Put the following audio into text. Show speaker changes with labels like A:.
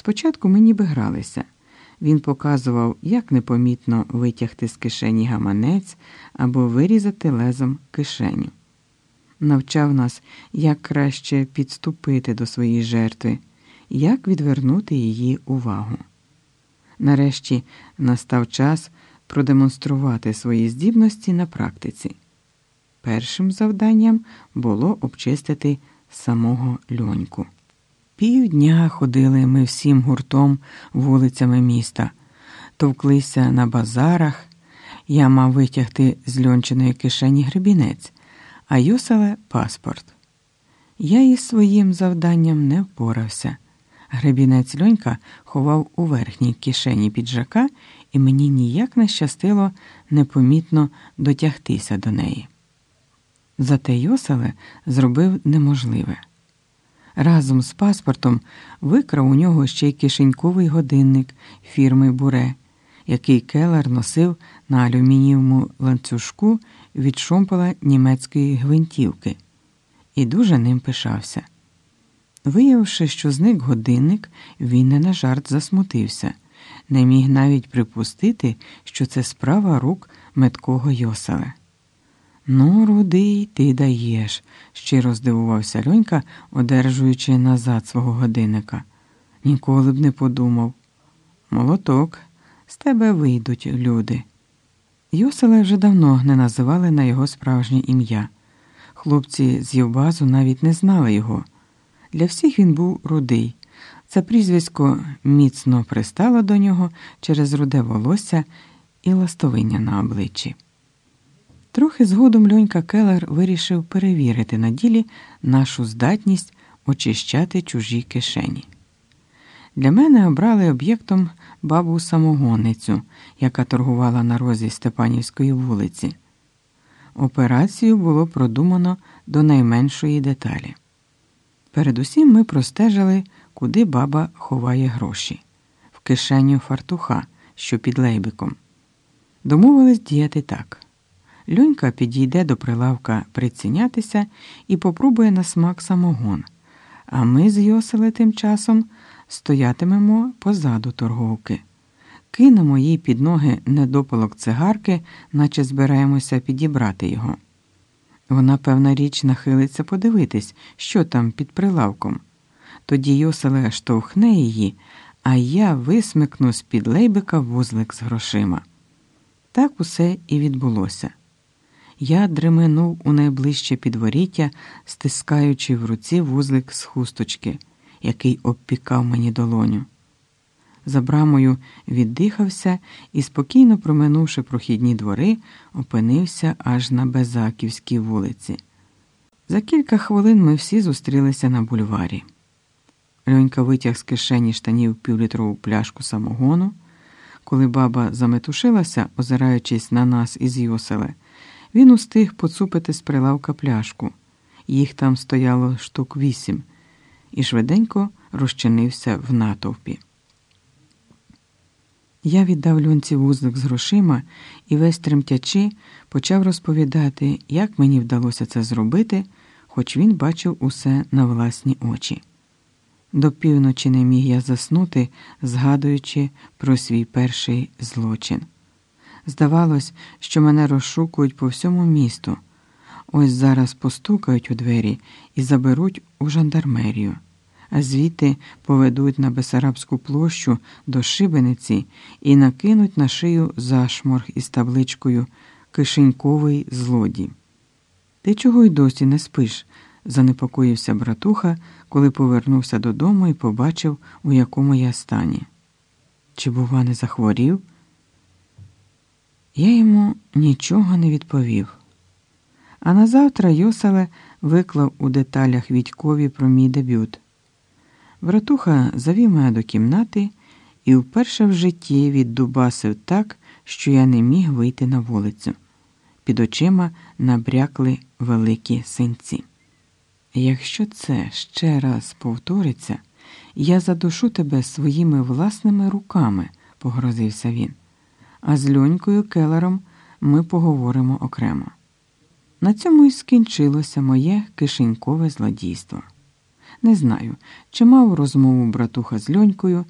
A: Спочатку ми ніби гралися. Він показував, як непомітно витягти з кишені гаманець або вирізати лезом кишеню. Навчав нас, як краще підступити до своєї жертви, як відвернути її увагу. Нарешті настав час продемонструвати свої здібності на практиці. Першим завданням було обчистити самого льоньку. Півдня ходили ми всім гуртом вулицями міста, товклися на базарах. Я мав витягти з льончиної кишені гребінець, а Йоселе паспорт. Я із своїм завданням не впорався. Гребінець льонька ховав у верхній кишені піджака, і мені ніяк не щастило непомітно дотягтися до неї. Зате Йоселе зробив неможливе. Разом з паспортом викрав у нього ще й кишеньковий годинник фірми Буре, який Келер носив на алюмінієвому ланцюжку від шомпола німецької гвинтівки, і дуже ним пишався. Виявивши, що зник годинник, він не на жарт засмутився, не міг навіть припустити, що це справа рук меткого Йоселе. Ну, рудий, ти даєш, щиро здивувався Льонька, одержуючи назад свого годинника. Ніколи б не подумав. Молоток, з тебе вийдуть люди. Йоселе вже давно не називали на його справжнє ім'я. Хлопці з Євбазу навіть не знали його. Для всіх він був рудий. Це прізвисько міцно пристало до нього через руде волосся і ластовиння на обличчі. Трохи згодом льонька Келер вирішив перевірити на ділі нашу здатність очищати чужі кишені. Для мене обрали об'єктом бабу самогонницю, яка торгувала на розі Степанівської вулиці. Операцію було продумано до найменшої деталі. Передусім ми простежили, куди баба ховає гроші в кишеню фартуха, що під лейбиком. Домовились діяти так. Люнька підійде до прилавка прицінятися і попробує на смак самогон, а ми з Йоселе тим часом стоятимемо позаду торговки. Кинемо їй під ноги недопалок цигарки, наче збираємося підібрати його. Вона, певна річ, нахилиться подивитись, що там під прилавком. Тоді Йоселе штовхне її, а я висмикну з під лейбика вузлик з грошима. Так усе і відбулося. Я дременув у найближче підворіття, стискаючи в руці вузлик з хусточки, який обпікав мені долоню. За брамою віддихався і, спокійно проминувши прохідні двори, опинився аж на Безаківській вулиці. За кілька хвилин ми всі зустрілися на бульварі. Льонька витяг з кишені штанів півлітрову пляшку самогону. Коли баба заметушилася, озираючись на нас із Йоселе, він устиг поцупити з прилавка пляшку. Їх там стояло штук вісім, і швиденько розчинився в натовпі. Я віддав льонці вузлик з грошима і весь тремтячи почав розповідати, як мені вдалося це зробити, хоч він бачив усе на власні очі. До півночі не міг я заснути, згадуючи про свій перший злочин. Здавалось, що мене розшукують по всьому місту. Ось зараз постукають у двері і заберуть у жандармерію, а звідти поведуть на Бесарабську площу до шибениці і накинуть на шию зашморг із табличкою Кишеньковий злодій. Ти чого й досі не спиш? занепокоївся братуха, коли повернувся додому і побачив, у якому я стані. Чи, бува, не захворів? Я йому нічого не відповів. А назавтра Йоселе виклав у деталях Відькові про мій дебют. Братуха завів мене до кімнати і вперше в житті віддубасив так, що я не міг вийти на вулицю. Під очима набрякли великі синці. Якщо це ще раз повториться, я задушу тебе своїми власними руками, погрозився він а з Льонькою Келером ми поговоримо окремо. На цьому й скінчилося моє кишенькове злодійство. Не знаю, чи мав розмову братуха з льонькою.